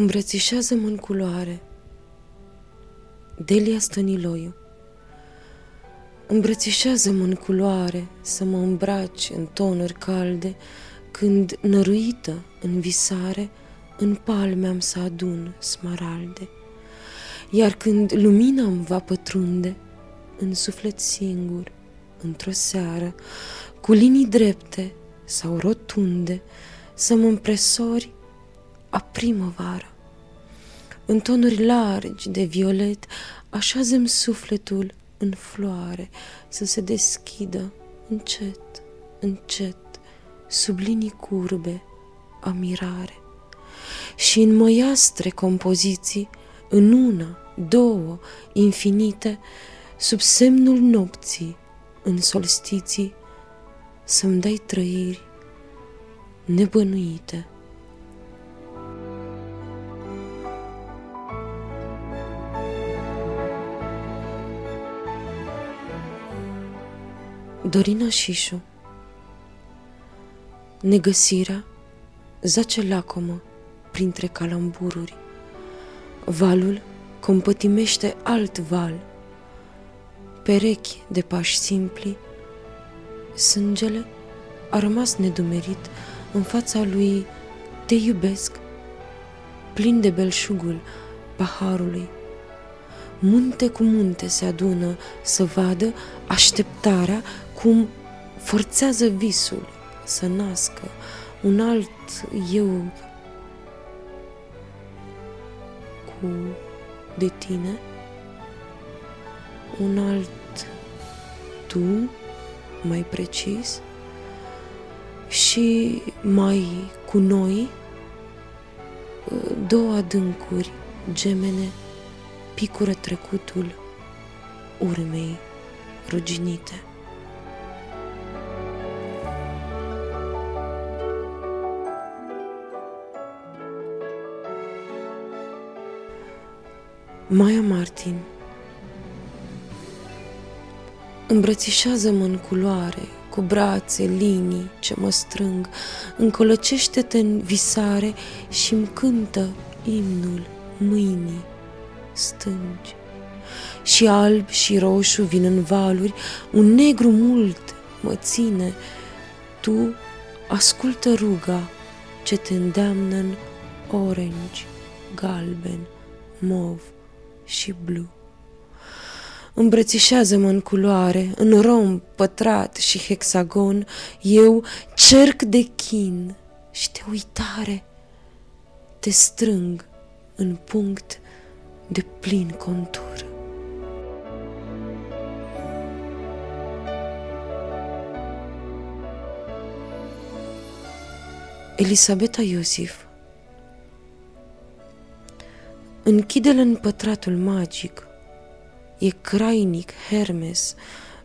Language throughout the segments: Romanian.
Îmbrățișează-mă în culoare. Delia Stăniloiu. Îmbrățișează-mă în culoare Să mă îmbraci în tonuri calde Când, năruită în visare În palme am să adun smaralde. Iar când lumina îmi va pătrunde În suflet singur, într-o seară Cu linii drepte sau rotunde Să mă împresori a primăvară. În tonuri largi de violet, așează sufletul în floare să se deschidă încet, încet, sub linii curbe, a mirare. Și în măiastre compoziții, în una, două, infinite, sub semnul nopții, în solstiții, să-mi dai trăiri nebănuite. Dorina Șișu Negăsirea zace lacomă printre calambururi. Valul compătimește alt val. Perechi de pași simpli, sângele a rămas nedumerit în fața lui Te iubesc, plin de belșugul paharului. Munte cu munte se adună să vadă așteptarea cum forțează visul să nască un alt eu cu de tine, un alt tu, mai precis, și mai cu noi două adâncuri gemene picură trecutul urmei ruginite. Maia Martin Îmbrățișează-mă în culoare, cu brațe, linii ce mă strâng, încolăcește-te în visare și îmi cântă imnul mâinii stângi. Și alb și roșu vin în valuri, un negru mult mă ține, tu ascultă ruga ce te îndeamnă în orange, galben, mov și blu. Îmbrățișează-mă în culoare, în rom, pătrat și hexagon, eu cerc de chin și de uitare. Te strâng în punct de plin contur. Elisabeta Iosif Închide-l în pătratul magic. E crainic Hermes,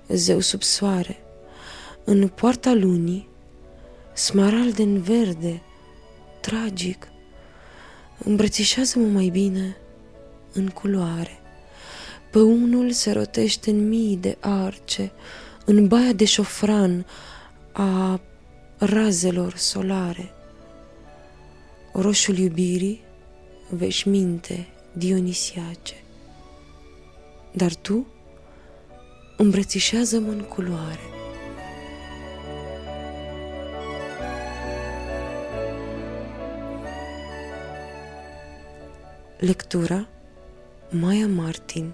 zeu sub soare. În poarta lunii, smaralde în verde, tragic. Îmbrățișează-mă mai bine în culoare. Pe unul se rotește în mii de arce, în baia de șofran a razelor solare. Roșul iubirii veșminte dionisiace. Dar tu îmbrățișează-mă în culoare. Lectura Maya Martin